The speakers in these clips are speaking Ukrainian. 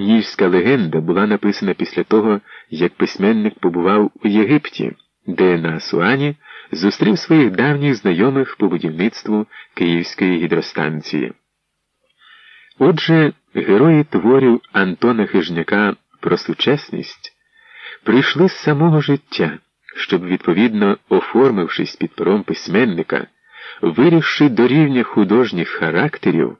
Київська легенда була написана після того, як письменник побував у Єгипті, де на Асуані зустрів своїх давніх знайомих по будівництву Київської гідростанції. Отже, герої творів Антона Хижняка про сучасність прийшли з самого життя, щоб, відповідно оформившись під пером письменника, вирішивши до рівня художніх характерів,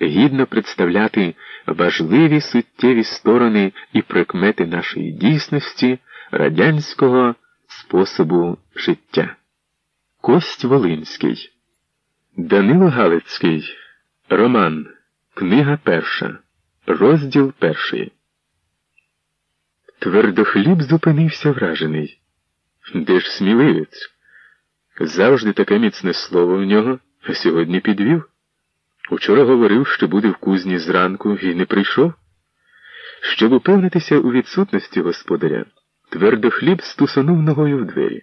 гідно представляти важливі суттєві сторони і прикмети нашої дійсності радянського способу життя. Кость Волинський, Данило Галицький, Роман, Книга перша, розділ перший. Твердохліб зупинився вражений. Де ж сміливець? Завжди таке міцне слово в нього, а сьогодні підвів. Учора говорив, що буде в кузні зранку і не прийшов. Щоб упевнитися у відсутності господаря, твердохліб стусанув ногою в двері.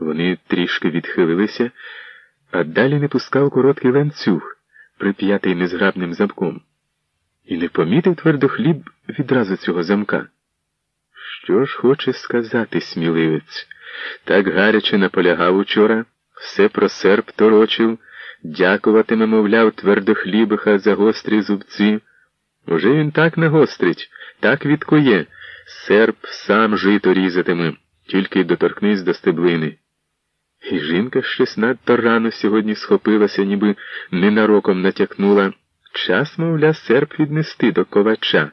Вони трішки відхилилися, а далі не пускав короткий ланцюг, прип'ятий незграбним замком. І не помітив твердохліб відразу цього замка. Що ж хоче сказати сміливець? Так гаряче наполягав учора, все про серп торочив, дякуватиме, мовляв, твердохлібиха за гострі зубці. Уже він так нагострить, так відкує. Серп сам жито різатиме, тільки доторкнись до стеблини. І жінка щось надто рано сьогодні схопилася, ніби ненароком натякнула. Час, мовля, серп віднести до ковача.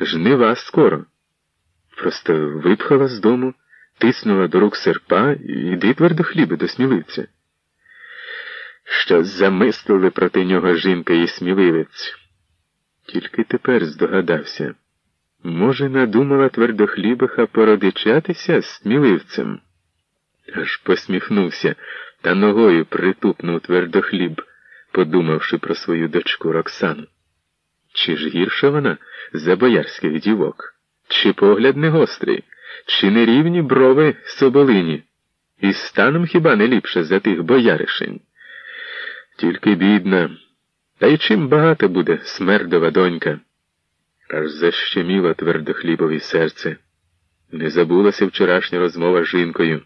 Жнива скоро. Просто випхала з дому, тиснула до рук серпа і йди твердохліби до сміливця. Що замислили проти нього жінка і сміливець. Тільки тепер здогадався. Може, надумала твердохлібиха породичатися з сміливцем? Аж посміхнувся та ногою притупнув твердохліб, подумавши про свою дочку Роксану. Чи ж гірша вона за боярських дівок? Чи погляд не гострий, чи не рівні брови соболині? І станом хіба не ліпше за тих бояришень? Тільки бідна, та й чим багато буде смердова донька. Аж защеміло твердохлібові серце. Не забулася вчорашня розмова з жінкою.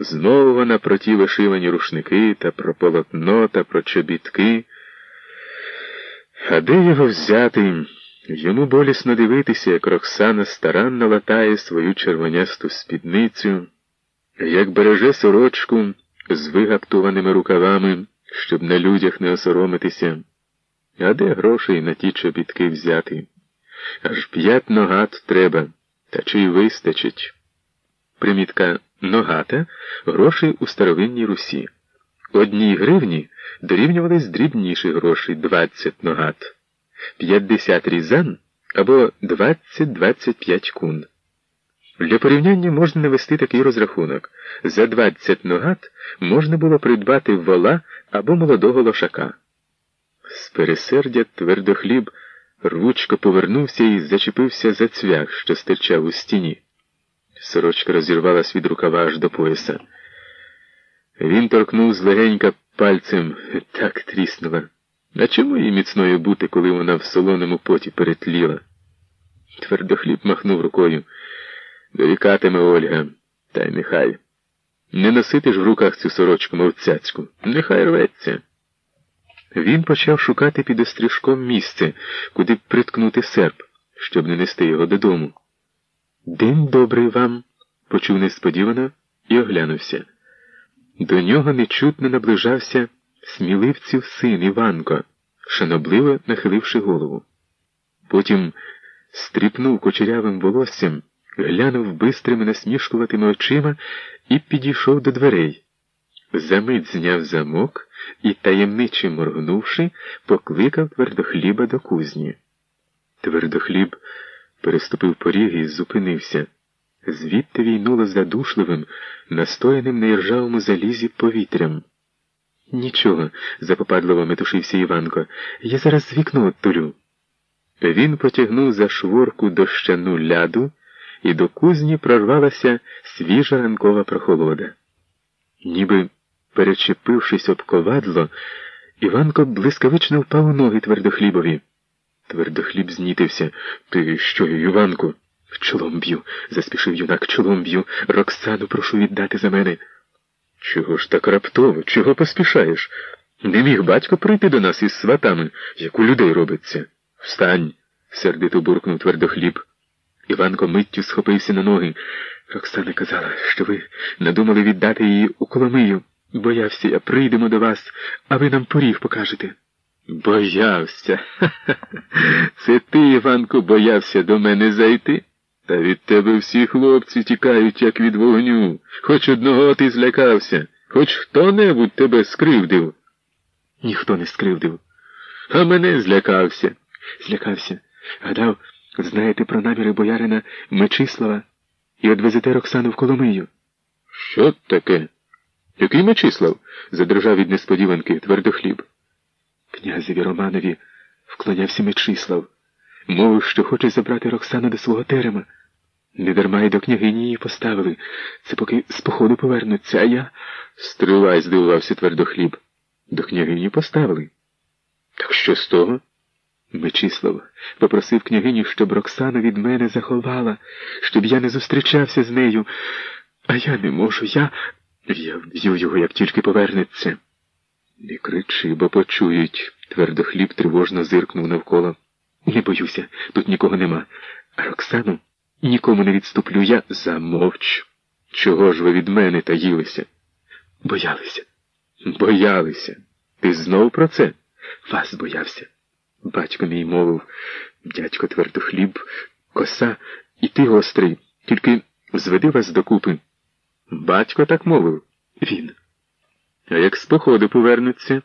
Знову вона про ті вишивані рушники та про полотно та про чобітки. А де його взяти? Йому болісно дивитися, як Роксана старанно латає свою червонясту спідницю, як береже сорочку з вигаптуваними рукавами, щоб на людях не осоромитися. А де грошей на ті чобітки взяти? Аж п'ять ногат треба, та чи й вистачить. Примітка ногата грошей у старовинній Русі. Одній гривні дорівнювались дрібніші гроші 20 ногат, 50 різан або 20-25 кун. Для порівняння можна навести такий розрахунок. За 20 ногат можна було придбати вола або молодого лошака. З пересердя твердохліб рвучко повернувся і зачепився за цвях, що стирчав у стіні. Сорочка розірвалась від рукава аж до пояса. Він торкнув злегенька пальцем так тріснула. А чому їй міцною бути, коли вона в солоному поті перетліла? Твердохліб махнув рукою. Дорікатиме Ольга, та й нехай. Не носити ж в руках цю сорочку, мов цяцьку. Нехай рветься. Він почав шукати під острішком місце, куди приткнути серп, щоб не нести його додому. День добрий вам, почув несподівано і оглянувся. До нього нечутно наближався сміливців син Іванко, шанобливо нахиливши голову. Потім стріпнув кочерявим волоссям, глянув бистрими насмішкуватими очима і підійшов до дверей. Замить зняв замок і, таємниче моргнувши, покликав твердохліба до кузні. Твердохліб переступив поріг і зупинився. Звідти війнуло задушливим, настояним на іржавому залізі повітрям. Нічого, запопадливо метушився Іванко, я зараз вікно оттулю. Він потягнув за шворку дощану ляду, і до кузні прорвалася свіжа ранкова прохолода. Ніби перечепившись об ковадло, Іванко блискавично впав у ноги твердохлібові. Твердохліб знітився. Ти що, Іванку? Чолом б'ю, заспішив юнак, чолом б'ю. Роксану прошу віддати за мене. Чого ж так раптово? Чого поспішаєш? Не міг батько прийти до нас із сватами, як у людей робиться. Встань, сердито буркнув твердохліб. Іванко миттю схопився на ноги. Роксана казала, що ви надумали віддати її у Коломию. Боявся я, прийдемо до вас, а ви нам поріг покажете. Боявся. Це ти, Іванко, боявся до мене зайти? Та від тебе всі хлопці тікають, як від вогню. Хоч одного ти злякався, хоч хто-небудь тебе скривдив. Ніхто не скривдив. А мене злякався. Злякався. Гадав, знаєте про наміри боярина Мечислава і одвезете Роксану в Коломию. Що таке? Який Мечислав? задрожав від несподіванки твердохліб. Князеві Романові вклонявся Мечислав, мовив, що хоче забрати Роксану до свого терема. Недарма й до княгині її поставили. Це поки з походу повернуться, а я. Стривай, здивувався твердохліб. До княгині поставили. Так що з того? Мечислав попросив княгиню, щоб Роксану від мене заховала, щоб я не зустрічався з нею. А я не можу, я. Я вб'ю його, як тільки повернеться. Не кричи, бо почують. Твердохліб тривожно зиркнув навколо. Не боюся, тут нікого нема. А Роксану нікому не відступлю, я замовч. Чого ж ви від мене таїлися? Боялися. Боялися. Ти знов про це? Вас боявся. Батько мій мовив, дядько твердохліб, коса, і ти гострий, тільки зведи вас докупи. Батько так мовив. Він. А як з походу повернуться?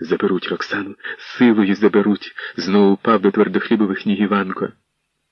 Заберуть Роксану, силою заберуть, знову впав до твердохлібових ніг Іванко.